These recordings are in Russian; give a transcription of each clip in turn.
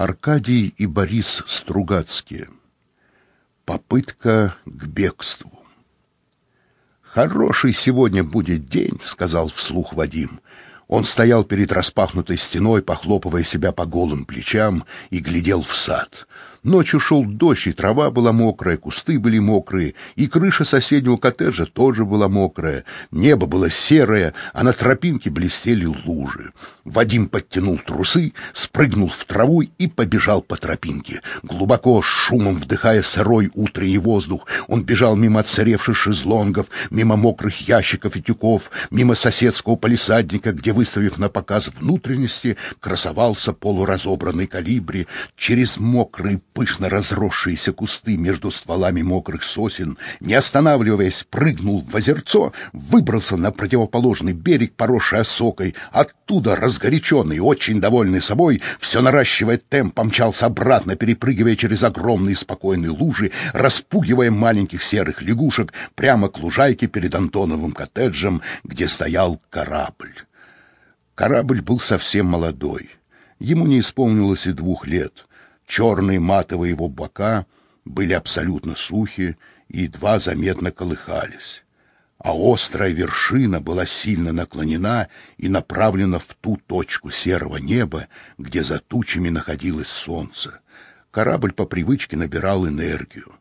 Аркадий и Борис Стругацкие. Попытка к бегству. «Хороший сегодня будет день», — сказал вслух Вадим. Он стоял перед распахнутой стеной, похлопывая себя по голым плечам, и глядел в сад. Ночью шел дождь, и трава была мокрая, кусты были мокрые, и крыша соседнего коттеджа тоже была мокрая. Небо было серое, а на тропинке блестели лужи. Вадим подтянул трусы, спрыгнул в траву и побежал по тропинке. Глубоко, шумом вдыхая сырой утренний воздух, он бежал мимо отсыревших шезлонгов, мимо мокрых ящиков и тюков, мимо соседского полисадника, где, выставив на показ внутренности, красовался полуразобранный калибри, через мокрый пышно разросшиеся кусты между стволами мокрых сосен, не останавливаясь, прыгнул в озерцо, выбрался на противоположный берег, поросший осокой, оттуда, разгоряченный, очень довольный собой, все наращивая темп, помчался обратно, перепрыгивая через огромные спокойные лужи, распугивая маленьких серых лягушек прямо к лужайке перед Антоновым коттеджем, где стоял корабль. Корабль был совсем молодой. Ему не исполнилось и двух лет — Черные матовые его бока были абсолютно сухи и едва заметно колыхались, а острая вершина была сильно наклонена и направлена в ту точку серого неба, где за тучами находилось солнце. Корабль по привычке набирал энергию.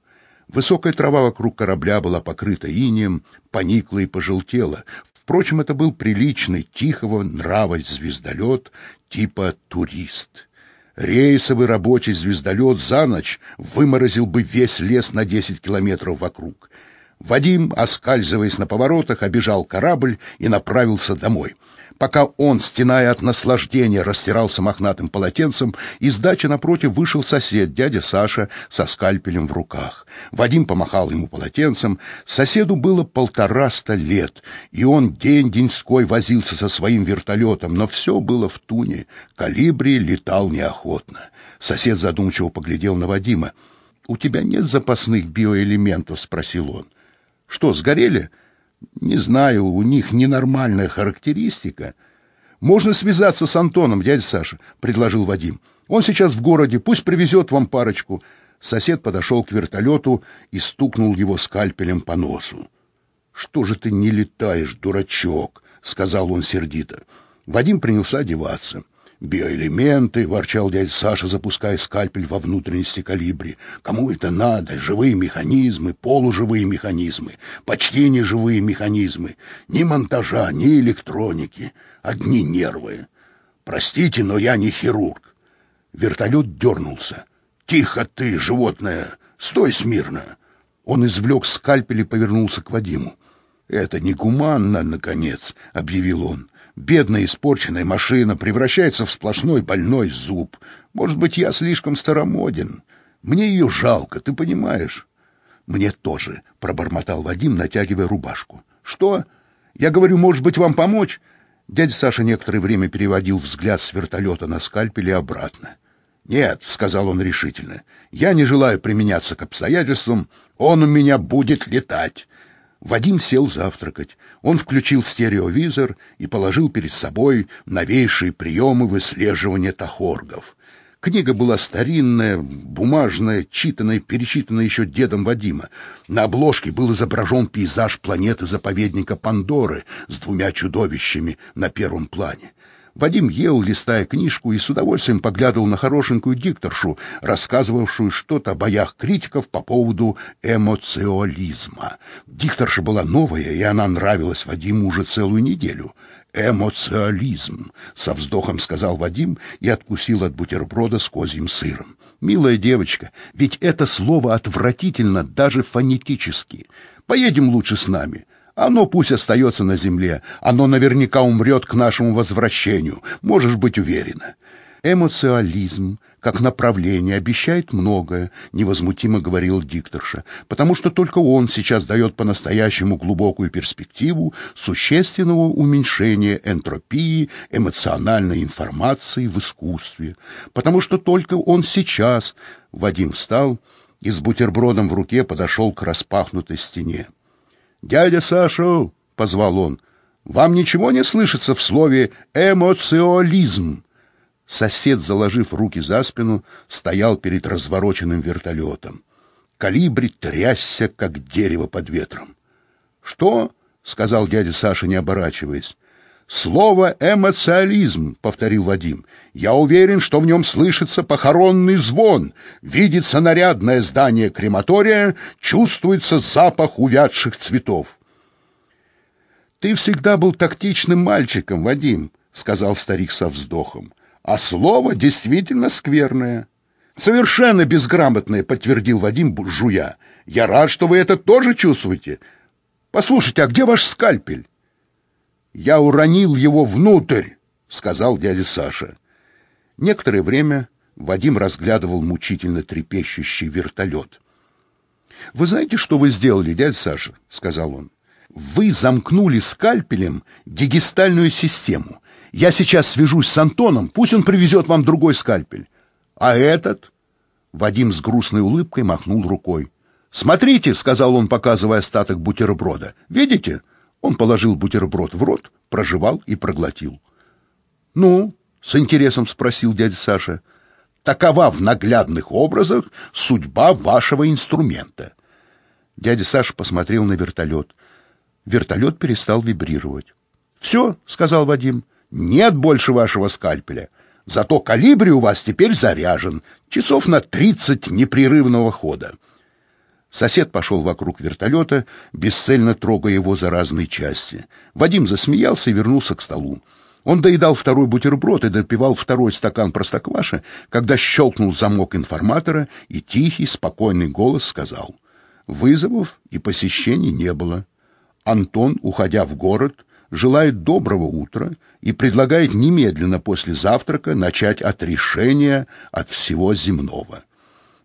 Высокая трава вокруг корабля была покрыта инеем, поникла и пожелтела. Впрочем, это был приличный, тихого нрава звездолет типа «турист». Рейсовый рабочий звездолет за ночь выморозил бы весь лес на 10 километров вокруг. Вадим, оскальзываясь на поворотах, обежал корабль и направился домой — Пока он, стеная от наслаждения, растирался мохнатым полотенцем, из дачи напротив вышел сосед, дядя Саша, со скальпелем в руках. Вадим помахал ему полотенцем. Соседу было полтораста лет, и он день-деньской возился со своим вертолетом, но все было в туне. Калибри летал неохотно. Сосед задумчиво поглядел на Вадима. «У тебя нет запасных биоэлементов?» — спросил он. «Что, сгорели?» Не знаю, у них ненормальная характеристика. Можно связаться с Антоном, дядя Саша, предложил Вадим. Он сейчас в городе, пусть привезет вам парочку. Сосед подошел к вертолету и стукнул его скальпелем по носу. Что же ты не летаешь, дурачок, сказал он сердито. Вадим принялся одеваться. «Биоэлементы», — ворчал дядя Саша, запуская скальпель во внутренности калибри. «Кому это надо? Живые механизмы, полуживые механизмы, почти неживые механизмы. Ни монтажа, ни электроники. Одни нервы. Простите, но я не хирург». Вертолет дернулся. «Тихо ты, животное! Стой смирно!» Он извлек скальпель и повернулся к Вадиму. «Это негуманно, наконец», — объявил он. Бедная испорченная машина превращается в сплошной больной зуб. Может быть, я слишком старомоден. Мне ее жалко, ты понимаешь? Мне тоже, — пробормотал Вадим, натягивая рубашку. Что? Я говорю, может быть, вам помочь? Дядя Саша некоторое время переводил взгляд с вертолета на скальпель и обратно. «Нет», — сказал он решительно, — «я не желаю применяться к обстоятельствам. Он у меня будет летать. Вадим сел завтракать. Он включил стереовизор и положил перед собой новейшие приемы выслеживания тахоргов. Книга была старинная, бумажная, читанная, перечитанная еще дедом Вадима. На обложке был изображен пейзаж планеты-заповедника Пандоры с двумя чудовищами на первом плане. Вадим ел, листая книжку, и с удовольствием поглядывал на хорошенькую дикторшу, рассказывавшую что-то о боях критиков по поводу эмоциолизма. Дикторша была новая, и она нравилась Вадиму уже целую неделю. «Эмоциализм», — со вздохом сказал Вадим и откусил от бутерброда с козьим сыром. «Милая девочка, ведь это слово отвратительно даже фонетически. Поедем лучше с нами». Оно пусть остается на земле, оно наверняка умрет к нашему возвращению, можешь быть уверена. Эмоциализм, как направление, обещает многое, невозмутимо говорил дикторша, потому что только он сейчас дает по-настоящему глубокую перспективу существенного уменьшения энтропии эмоциональной информации в искусстве, потому что только он сейчас, Вадим встал и с бутербродом в руке подошел к распахнутой стене. «Дядя Саша!» — позвал он. «Вам ничего не слышится в слове «эмоциолизм»?» Сосед, заложив руки за спину, стоял перед развороченным вертолетом. Калибри трясся, как дерево под ветром. «Что?» — сказал дядя Саша, не оборачиваясь. «Слово «эмоциализм», — повторил Вадим. «Я уверен, что в нем слышится похоронный звон, видится нарядное здание крематория, чувствуется запах увядших цветов». «Ты всегда был тактичным мальчиком, Вадим», — сказал старик со вздохом. «А слово действительно скверное». «Совершенно безграмотное», — подтвердил Вадим, жуя. «Я рад, что вы это тоже чувствуете. Послушайте, а где ваш скальпель?» «Я уронил его внутрь», — сказал дядя Саша. Некоторое время Вадим разглядывал мучительно трепещущий вертолет. «Вы знаете, что вы сделали, дядя Саша?» — сказал он. «Вы замкнули скальпелем дигистальную систему. Я сейчас свяжусь с Антоном, пусть он привезет вам другой скальпель. А этот?» Вадим с грустной улыбкой махнул рукой. «Смотрите», — сказал он, показывая остаток бутерброда. «Видите? Он положил бутерброд в рот, прожевал и проглотил. «Ну?» — с интересом спросил дядя Саша. «Такова в наглядных образах судьба вашего инструмента». Дядя Саша посмотрел на вертолет. Вертолет перестал вибрировать. «Все», — сказал Вадим, — «нет больше вашего скальпеля. Зато калибри у вас теперь заряжен, часов на тридцать непрерывного хода». Сосед пошел вокруг вертолета, бесцельно трогая его за разные части. Вадим засмеялся и вернулся к столу. Он доедал второй бутерброд и допивал второй стакан простокваши, когда щелкнул замок информатора, и тихий, спокойный голос сказал. Вызовов и посещений не было. Антон, уходя в город, желает доброго утра и предлагает немедленно после завтрака начать от решения от всего земного.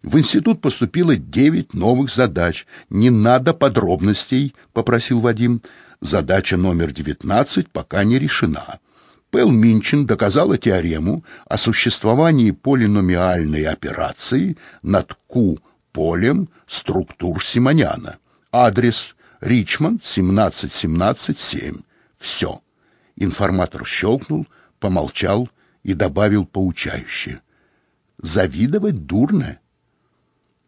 В институт поступило девять новых задач. Не надо подробностей, попросил Вадим. Задача номер девятнадцать пока не решена. Пэл Минчин доказала теорему о существовании полиномиальной операции над Q-полем структур Симоняна. Адрес Ричмонд 17177. Все. Информатор щелкнул, помолчал и добавил поучающе. Завидовать дурно.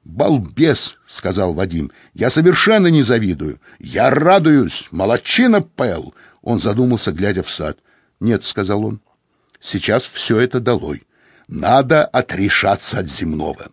«Балбес!» — сказал Вадим. «Я совершенно не завидую. Я радуюсь! Молодчина, Пэл!» Он задумался, глядя в сад. «Нет», — сказал он, — «сейчас все это долой. Надо отрешаться от земного».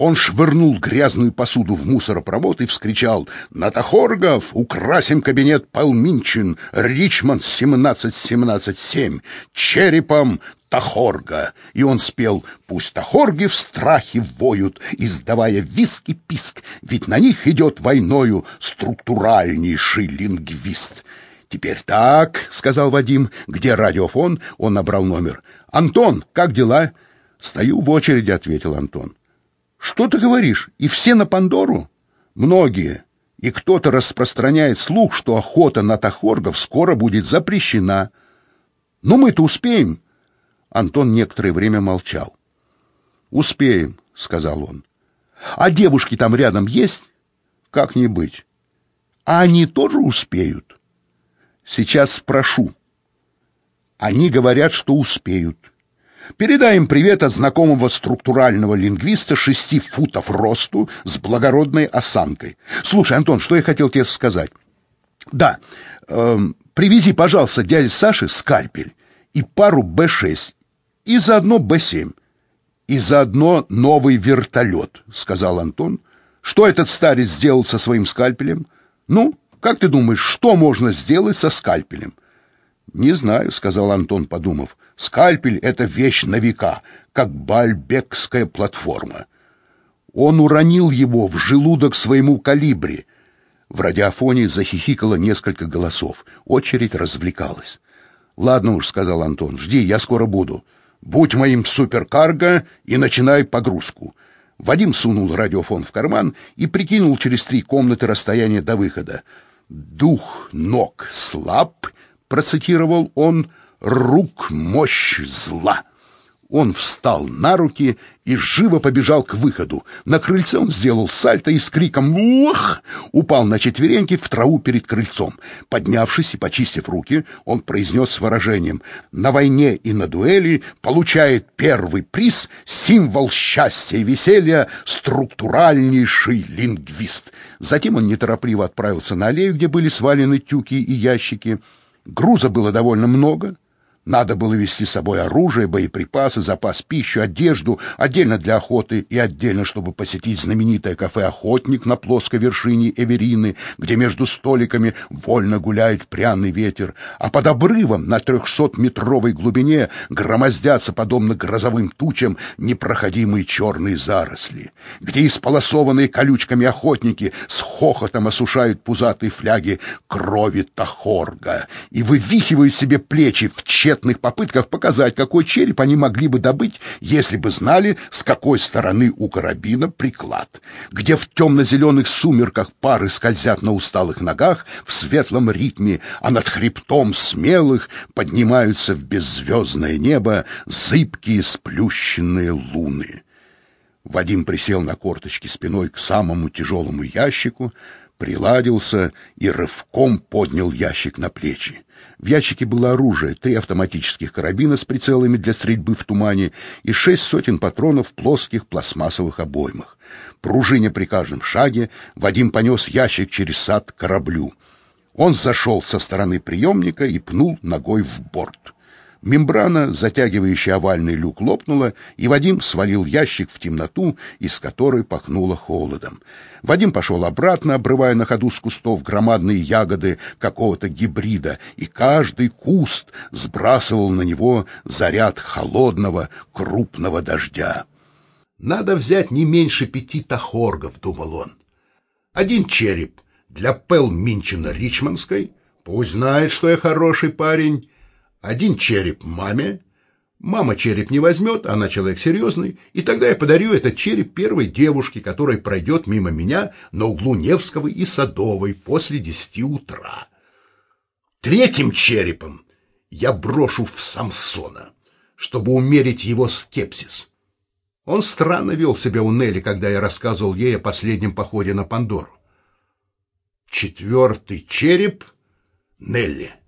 Он швырнул грязную посуду в мусоропровод и вскричал «Натахоргов, украсим кабинет Палминчин, Ричмонд 17177, черепом Тахорга!» И он спел «Пусть Тахорги в страхе воют, издавая виски писк, ведь на них идет войною структуральнейший лингвист». «Теперь так», — сказал Вадим, — «где радиофон?» Он набрал номер. «Антон, как дела?» «Стою в очереди», — ответил Антон. Что ты говоришь? И все на Пандору? Многие. И кто-то распространяет слух, что охота на тахоргов скоро будет запрещена. Но мы-то успеем. Антон некоторое время молчал. Успеем, сказал он. А девушки там рядом есть? Как не быть? А они тоже успеют? Сейчас спрошу. Они говорят, что успеют. Передаем привет от знакомого структурального лингвиста шести футов росту с благородной осанкой. Слушай, Антон, что я хотел тебе сказать? Да, э, привези, пожалуйста, дяде Саше скальпель и пару Б-6, и заодно Б-7, и заодно новый вертолет, сказал Антон. Что этот старец сделал со своим скальпелем? Ну, как ты думаешь, что можно сделать со скальпелем? Не знаю, сказал Антон, подумав. Скальпель — это вещь на века, как бальбекская платформа. Он уронил его в желудок своему калибре. В радиофоне захихикало несколько голосов. Очередь развлекалась. «Ладно уж», — сказал Антон, — «жди, я скоро буду. Будь моим суперкарго и начинай погрузку». Вадим сунул радиофон в карман и прикинул через три комнаты расстояние до выхода. «Дух ног слаб», — процитировал он, — рук мощь зла. Он встал на руки и живо побежал к выходу. На крыльце он сделал сальто и с криком «Ух!» упал на четвереньки в траву перед крыльцом. Поднявшись и почистив руки, он произнес с выражением «На войне и на дуэли получает первый приз символ счастья и веселья структуральнейший лингвист». Затем он неторопливо отправился на аллею, где были свалены тюки и ящики. Груза было довольно много — надо было вести с собой оружие, боеприпасы, запас пищи, одежду, отдельно для охоты и отдельно, чтобы посетить знаменитое кафе «Охотник» на плоской вершине Эверины, где между столиками вольно гуляет пряный ветер, а под обрывом на трехсотметровой глубине громоздятся, подобно грозовым тучам, непроходимые черные заросли, где исполосованные колючками охотники с хохотом осушают пузатые фляги крови Тахорга и вывихивают себе плечи в честь тщетных попытках показать, какой череп они могли бы добыть, если бы знали, с какой стороны у карабина приклад, где в темно-зеленых сумерках пары скользят на усталых ногах в светлом ритме, а над хребтом смелых поднимаются в беззвездное небо зыбкие сплющенные луны. Вадим присел на корточки спиной к самому тяжелому ящику, приладился и рывком поднял ящик на плечи. В ящике было оружие, три автоматических карабина с прицелами для стрельбы в тумане и шесть сотен патронов в плоских пластмассовых обоймах. Пружиня при каждом шаге, Вадим понес ящик через сад к кораблю. Он зашел со стороны приемника и пнул ногой в борт. Мембрана, затягивающая овальный люк, лопнула, и Вадим свалил ящик в темноту, из которой пахнуло холодом. Вадим пошел обратно, обрывая на ходу с кустов громадные ягоды какого-то гибрида, и каждый куст сбрасывал на него заряд холодного крупного дождя. «Надо взять не меньше пяти тахоргов», — думал он. «Один череп для Пэл Минчина Ричманской, пусть знает, что я хороший парень» Один череп маме. Мама череп не возьмет, она человек серьезный, и тогда я подарю этот череп первой девушке, которая пройдет мимо меня на углу Невского и Садовой после десяти утра. Третьим черепом я брошу в Самсона, чтобы умерить его скепсис. Он странно вел себя у Нелли, когда я рассказывал ей о последнем походе на Пандору. Четвертый череп — Нелли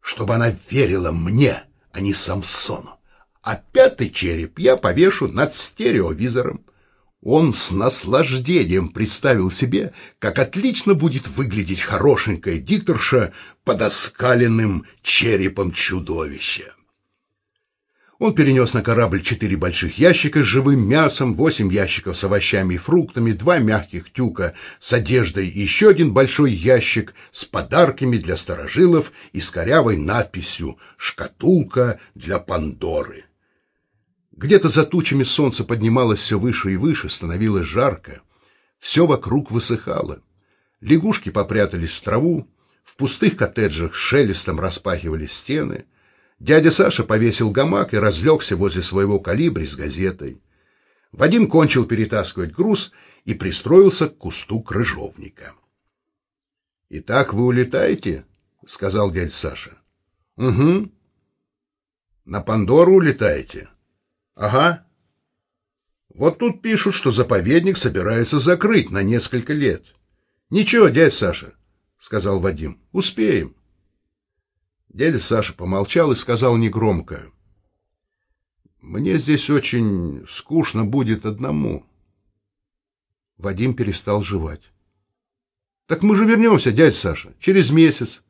чтобы она верила мне, а не Самсону. А пятый череп я повешу над стереовизором. Он с наслаждением представил себе, как отлично будет выглядеть хорошенькая дикторша под оскаленным черепом чудовища. Он перенес на корабль четыре больших ящика с живым мясом, восемь ящиков с овощами и фруктами, два мягких тюка с одеждой и еще один большой ящик с подарками для старожилов и с корявой надписью «Шкатулка для Пандоры». Где-то за тучами солнце поднималось все выше и выше, становилось жарко. Все вокруг высыхало. Лягушки попрятались в траву, в пустых коттеджах шелестом распахивали стены — Дядя Саша повесил гамак и разлегся возле своего калибри с газетой. Вадим кончил перетаскивать груз и пристроился к кусту крыжовника. — Итак, вы улетаете? — сказал дядя Саша. — Угу. — На Пандору улетаете? — Ага. — Вот тут пишут, что заповедник собираются закрыть на несколько лет. — Ничего, дядя Саша, — сказал Вадим, — успеем. Дядя Саша помолчал и сказал негромко. «Мне здесь очень скучно будет одному». Вадим перестал жевать. «Так мы же вернемся, дядя Саша, через месяц».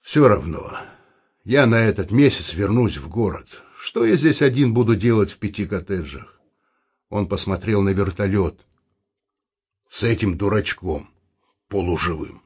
«Все равно. Я на этот месяц вернусь в город. Что я здесь один буду делать в пяти коттеджах?» Он посмотрел на вертолет. «С этим дурачком, полуживым».